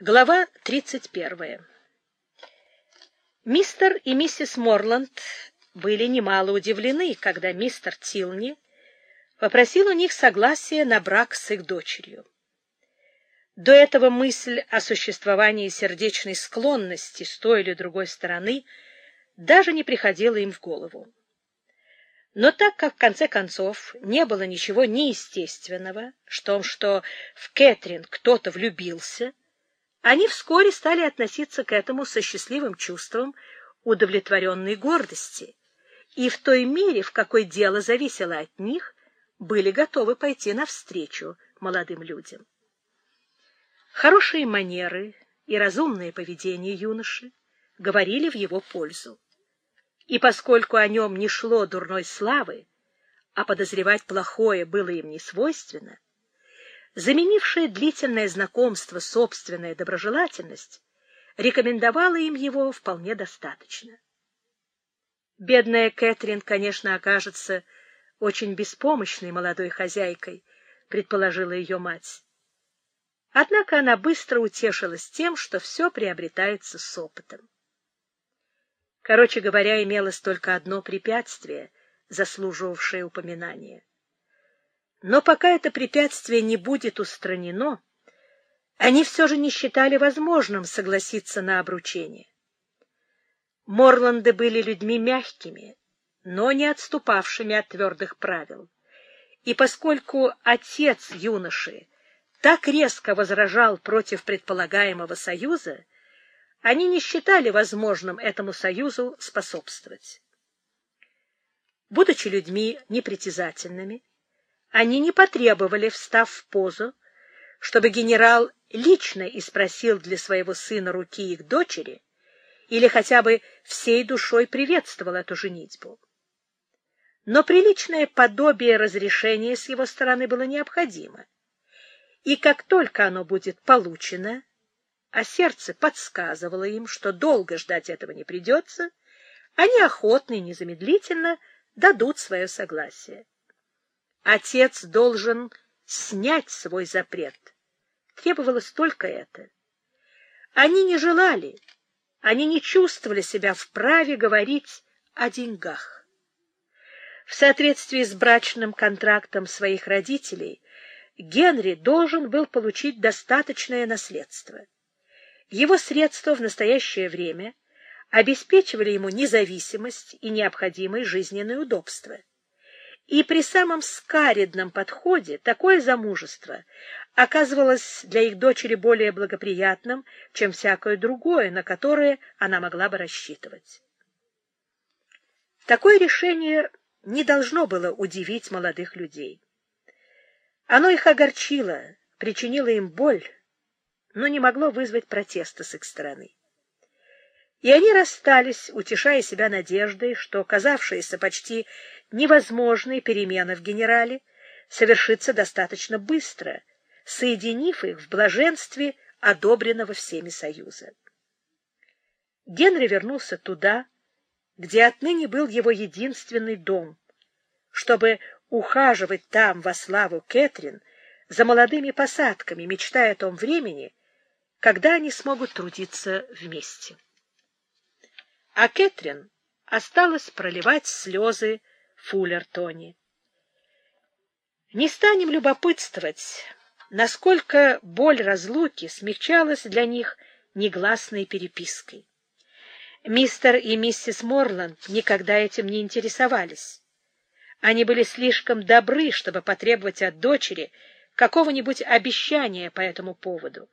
Глава 31. Мистер и миссис Морланд были немало удивлены, когда мистер Тилни попросил у них согласия на брак с их дочерью. До этого мысль о существовании сердечной склонности с той или другой стороны даже не приходила им в голову. Но так как в конце концов не было ничего неестественного в том, что в Кэтрин кто-то влюбился, они вскоре стали относиться к этому со счастливым чувством удовлетворенной гордости, и в той мере, в какой дело зависело от них, были готовы пойти навстречу молодым людям. Хорошие манеры и разумное поведение юноши говорили в его пользу. И поскольку о нем не шло дурной славы, а подозревать плохое было им не свойственно, заменившая длительное знакомство собственная доброжелательность, рекомендовала им его вполне достаточно. Бедная Кэтрин, конечно, окажется очень беспомощной молодой хозяйкой, предположила ее мать. Однако она быстро утешилась тем, что все приобретается с опытом. Короче говоря, имелось только одно препятствие, заслуживавшее упоминания. Но пока это препятствие не будет устранено, они все же не считали возможным согласиться на обручение. Морланды были людьми мягкими, но не отступавшими от твердых правил. И поскольку отец юноши так резко возражал против предполагаемого союза, они не считали возможным этому союзу способствовать. Будучи людьми непритязательными, они не потребовали, встав в позу, чтобы генерал лично испросил для своего сына руки их дочери или хотя бы всей душой приветствовал эту женитьбу. Но приличное подобие разрешения с его стороны было необходимо. И как только оно будет получено, а сердце подсказывало им, что долго ждать этого не придется, они охотно и незамедлительно дадут свое согласие. Отец должен снять свой запрет. Требовалось только это. Они не желали, они не чувствовали себя вправе говорить о деньгах. В соответствии с брачным контрактом своих родителей Генри должен был получить достаточное наследство. Его средства в настоящее время обеспечивали ему независимость и необходимые жизненные удобства. И при самом скаридном подходе такое замужество оказывалось для их дочери более благоприятным, чем всякое другое, на которое она могла бы рассчитывать. Такое решение не должно было удивить молодых людей. Оно их огорчило, причинило им боль, но не могло вызвать протеста с их стороны. И они расстались, утешая себя надеждой, что казавшаяся почти невозможной перемена в генерале совершится достаточно быстро, соединив их в блаженстве одобренного всеми союза. Генри вернулся туда, где отныне был его единственный дом, чтобы ухаживать там во славу Кэтрин за молодыми посадками, мечтая о том времени, когда они смогут трудиться вместе а Кэтрин осталась проливать слезы в Фуллертоне. Не станем любопытствовать, насколько боль разлуки смягчалась для них негласной перепиской. Мистер и миссис Морланд никогда этим не интересовались. Они были слишком добры, чтобы потребовать от дочери какого-нибудь обещания по этому поводу.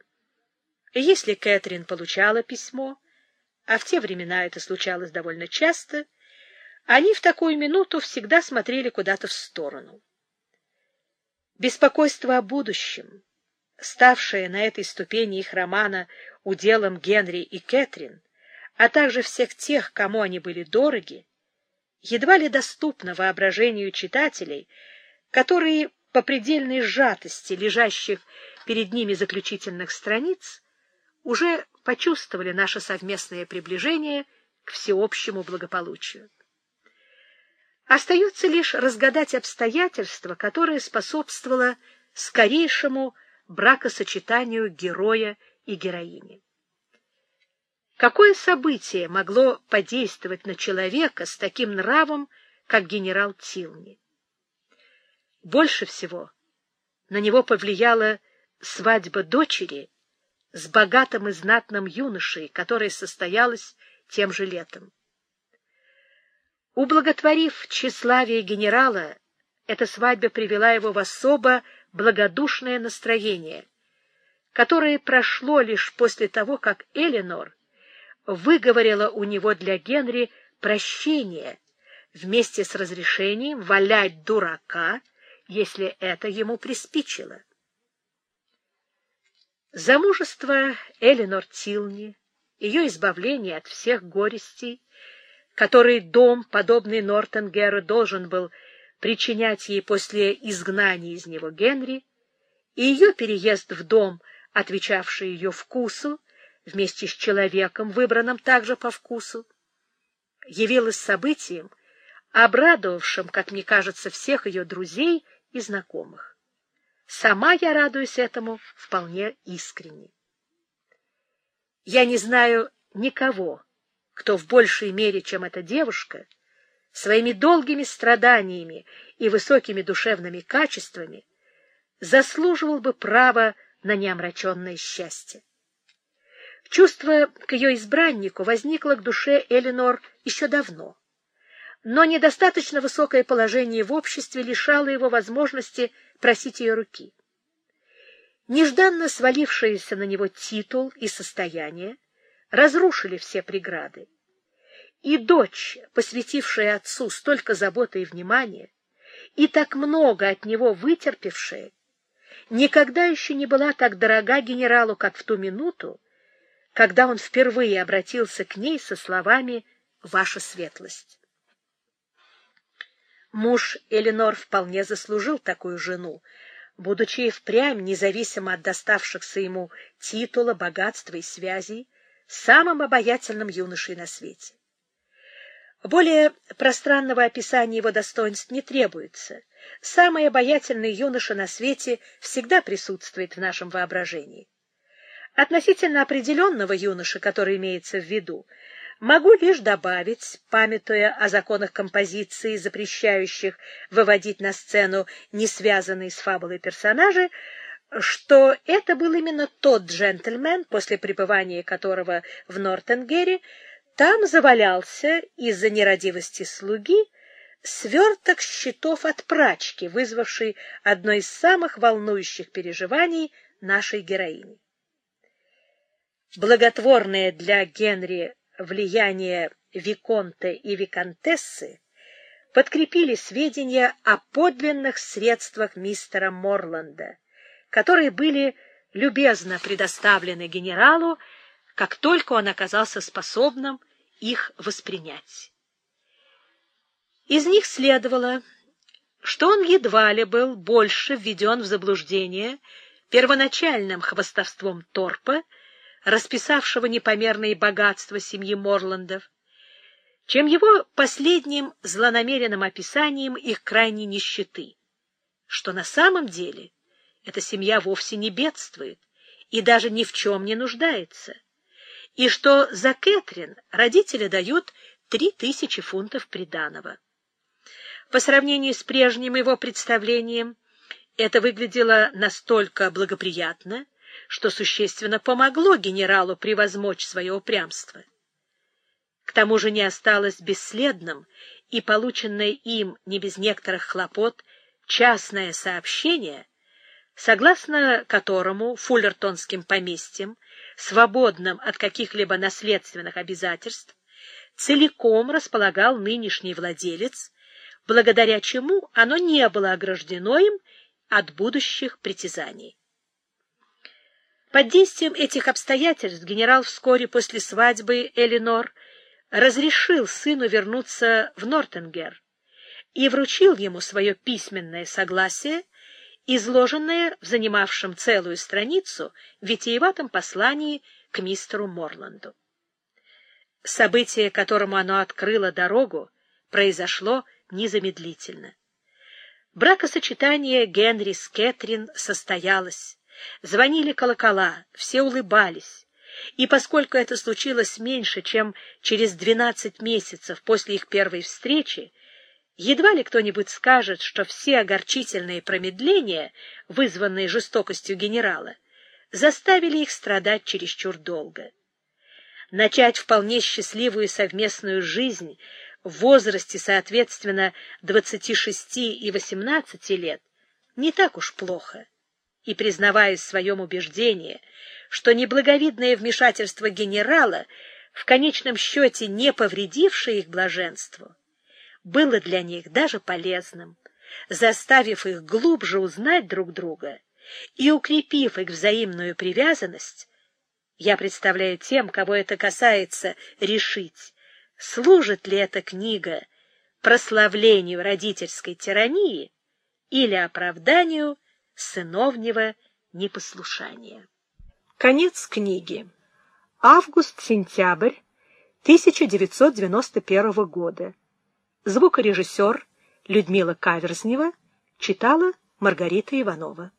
Если Кэтрин получала письмо, а в те времена это случалось довольно часто, они в такую минуту всегда смотрели куда-то в сторону. Беспокойство о будущем, ставшее на этой ступени их романа уделом Генри и Кэтрин, а также всех тех, кому они были дороги, едва ли доступно воображению читателей, которые по предельной сжатости лежащих перед ними заключительных страниц уже почувствовали наше совместное приближение к всеобщему благополучию. Остается лишь разгадать обстоятельства, которое способствовало скорейшему бракосочетанию героя и героини. Какое событие могло подействовать на человека с таким нравом, как генерал Тилни? Больше всего на него повлияла свадьба дочери с богатым и знатным юношей, которая состоялась тем же летом. Ублаготворив тщеславие генерала, эта свадьба привела его в особо благодушное настроение, которое прошло лишь после того, как Эленор выговорила у него для Генри прощение вместе с разрешением валять дурака, если это ему приспичило. Замужество Эленор Тилни, ее избавление от всех горестей, которые дом, подобный Нортенгеру, должен был причинять ей после изгнания из него Генри, и ее переезд в дом, отвечавший ее вкусу, вместе с человеком, выбранным также по вкусу, явилось событием, обрадовавшим, как мне кажется, всех ее друзей и знакомых. Сама я радуюсь этому вполне искренне. Я не знаю никого, кто в большей мере, чем эта девушка, своими долгими страданиями и высокими душевными качествами заслуживал бы права на неомраченное счастье. Чувство к ее избраннику возникло к душе Эленор еще давно, но недостаточно высокое положение в обществе лишало его возможности просить ее руки. Нежданно свалившиеся на него титул и состояние разрушили все преграды. И дочь, посвятившая отцу столько заботы и внимания, и так много от него вытерпевшая, никогда еще не была так дорога генералу, как в ту минуту, когда он впервые обратился к ней со словами «Ваша светлость». Муж Эленор вполне заслужил такую жену, будучи и впрямь, независимо от доставшихся ему титула, богатства и связей, самым обаятельным юношей на свете. Более пространного описания его достоинств не требуется. Самый обаятельный юноша на свете всегда присутствует в нашем воображении. Относительно определенного юноши, который имеется в виду, могу лишь добавить, памятуя о законах композиции, запрещающих выводить на сцену не связанные с фабулой персонажи, что это был именно тот джентльмен, после пребывания которого в Нортенгере там завалялся из-за нерадивости слуги сверток счетов от прачки, вызвавший одно из самых волнующих переживаний нашей героини. Благотворное для Генри влияние Виконта и Виконтессы подкрепили сведения о подлинных средствах мистера Морланда, которые были любезно предоставлены генералу, как только он оказался способным их воспринять. Из них следовало, что он едва ли был больше введен в заблуждение первоначальным хвастовством Торпа, расписавшего непомерные богатства семьи Морландов, чем его последним злонамеренным описанием их крайней нищеты, что на самом деле эта семья вовсе не бедствует и даже ни в чем не нуждается, и что за Кэтрин родители дают три тысячи фунтов приданого. По сравнению с прежним его представлением, это выглядело настолько благоприятно, что существенно помогло генералу превозмочь свое упрямство. К тому же не осталось бесследным и полученное им не без некоторых хлопот частное сообщение, согласно которому фуллертонским поместьем, свободным от каких-либо наследственных обязательств, целиком располагал нынешний владелец, благодаря чему оно не было ограждено им от будущих притязаний. Под действием этих обстоятельств генерал вскоре после свадьбы Элинор разрешил сыну вернуться в Нортенгер и вручил ему свое письменное согласие, изложенное в занимавшем целую страницу витиеватом послании к мистеру Морланду. Событие, которому оно открыло дорогу, произошло незамедлительно. Бракосочетание Генри с Кэтрин состоялось, Звонили колокола, все улыбались. И поскольку это случилось меньше, чем через двенадцать месяцев после их первой встречи, едва ли кто-нибудь скажет, что все огорчительные промедления, вызванные жестокостью генерала, заставили их страдать чересчур долго. Начать вполне счастливую совместную жизнь в возрасте, соответственно, 26 и 18 лет, не так уж плохо. И, признаваясь в своем убеждении, что неблаговидное вмешательство генерала, в конечном счете не повредившее их блаженству, было для них даже полезным, заставив их глубже узнать друг друга и укрепив их взаимную привязанность, я представляю тем, кого это касается, решить, служит ли эта книга прославлению родительской тирании или оправданию сыновнего непослушания. Конец книги. Август-сентябрь 1991 года. Звукорежиссер Людмила Каверзнева читала Маргарита Иванова.